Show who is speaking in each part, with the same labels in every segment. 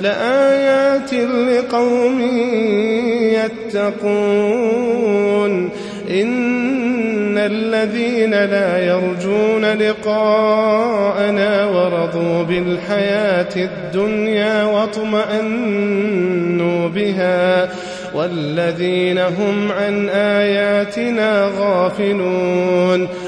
Speaker 1: لآيات لقوم يتقون. إن الذين لا يرجون لقاءنا ورضوا بالحياة الدنيا واطمأنوا بها. والذين هم عن آياتنا غافلون.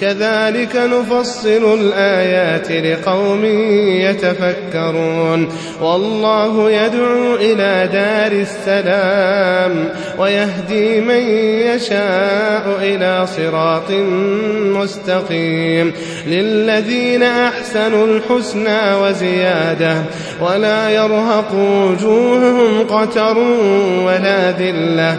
Speaker 1: كذلك نفصل الآيات لقوم يتفكرون. والله يدعو إلى دار السلام ويهدي من يشاء إلى صراط مستقيم. للذين أحسنوا الحسنى وزيادة ولا يرهق وجوههم قتر ولا ذلة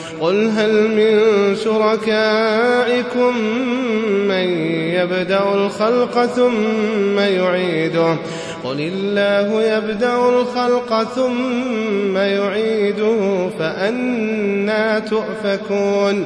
Speaker 1: قل هل من شركائكم من يبدأ الخلق ثم يعيده؟ قل الله يبدأ الخلق ثم يعيده فأنا تؤفكون.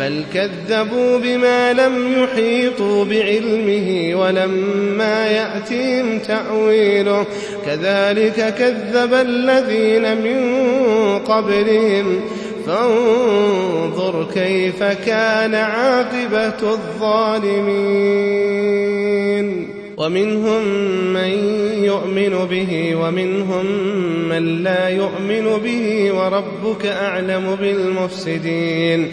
Speaker 1: بل كذبوا بما لم يحيطوا بعلمه ولما يأتهم تأويله كذلك كذب الذين من قبلهم فانظر كيف كان عاقبة الظالمين ومنهم من يؤمن به ومنهم من لا يؤمن به وربك أعلم بالمفسدين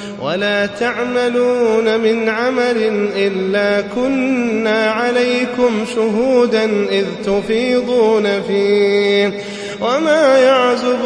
Speaker 1: ولا تعملون من عمل إلا كنا عليكم شهودا إذ تفيضون فيه وما يعزب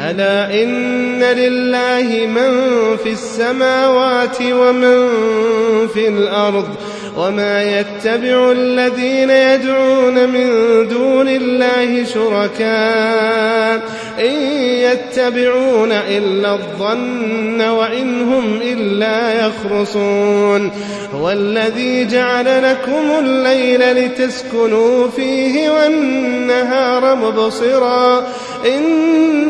Speaker 1: ألا إن لله من في السماوات ومن في الأرض وما يتبع الذين يدعون من دون الله شركاء إن يتبعون إلا الظن وإن هم إلا يخرصون هو الذي جعل لكم الليل لتسكنوا فيه والنهار مبصرا إن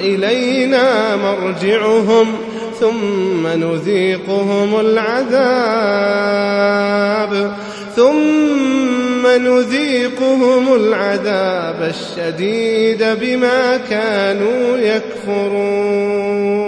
Speaker 1: إلينا مرجعهم ثم نذيقهم العذاب ثم نذيقهم العذاب الشديد بما كانوا يكفرون.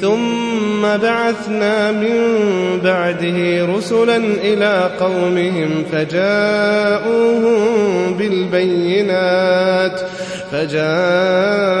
Speaker 1: ثم بعثنا من بعده رسلا إلى قومهم فجاءوهم بالبينات فجاءوهم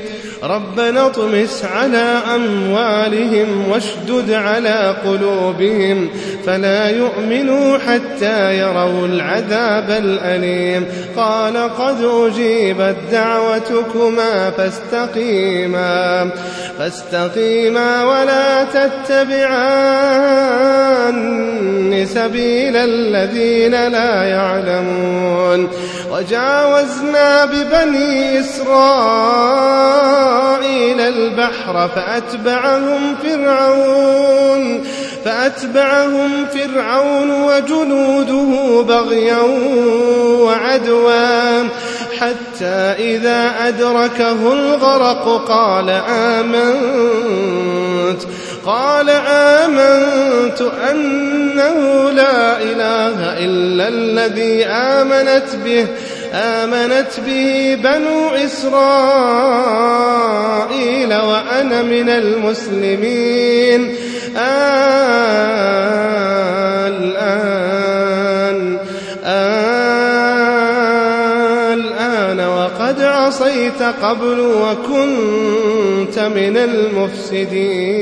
Speaker 1: ربنا اطمس على أموالهم واشدد على قلوبهم فلا يؤمنوا حتى يروا العذاب الأليم. قال قد أجيبت دعوتكما فاستقيما فاستقيما ولا تتبعان سبيل الذين لا يعلمون. وجاوزنا ببني إسرائيل البحر فأتبعهم فرعون فأتبعهم فرعون وجنوده بغيا وعدوا. حتى إذا أدركه الغرق قال آمنت قال آمنت أنه لا إله إلا الذي آمنت به. آمنت به بنو إسرائيل وأنا من المسلمين. الآن الآن وقد عصيت قبل وكنت من المفسدين.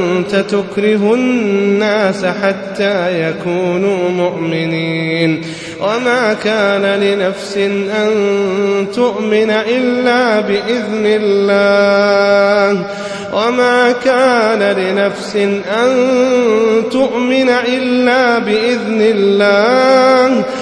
Speaker 1: تكره الناس حتى يكونوا مؤمنين. وما كان لنفس أن تؤمن إلا بإذن الله. وما كان لنفس أن تؤمن إلا بإذن الله.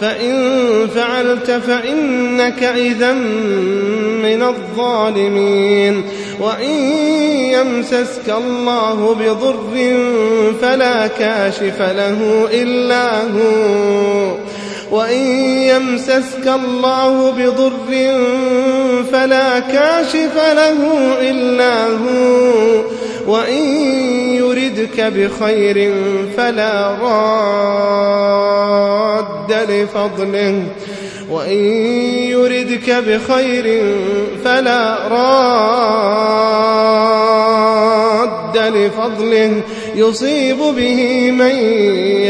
Speaker 1: فإن فعلت فإنك إذا من الظالمين. وإن يمسسك الله بضر فلا كاشف له إلا هو. وإن يمسسك الله بضر فلا كاشف له إلا هو. وإن يردك بخير فلا راد لفضله. وإن يردك بخير فلا راد لفضله. يصيب به من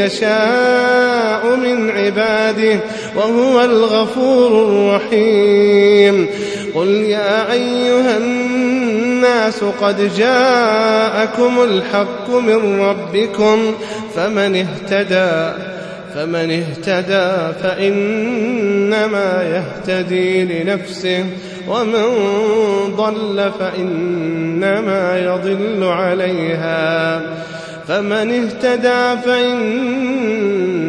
Speaker 1: يشاء من عباده وهو الغفور الرحيم. قل يا أيها الناس قد جاءكم الحق من ربكم فمن اهتدى فمن اهتدى فإنما يهتدي لنفسه ومن ضل فإنما يضل عليها فمن اهتدى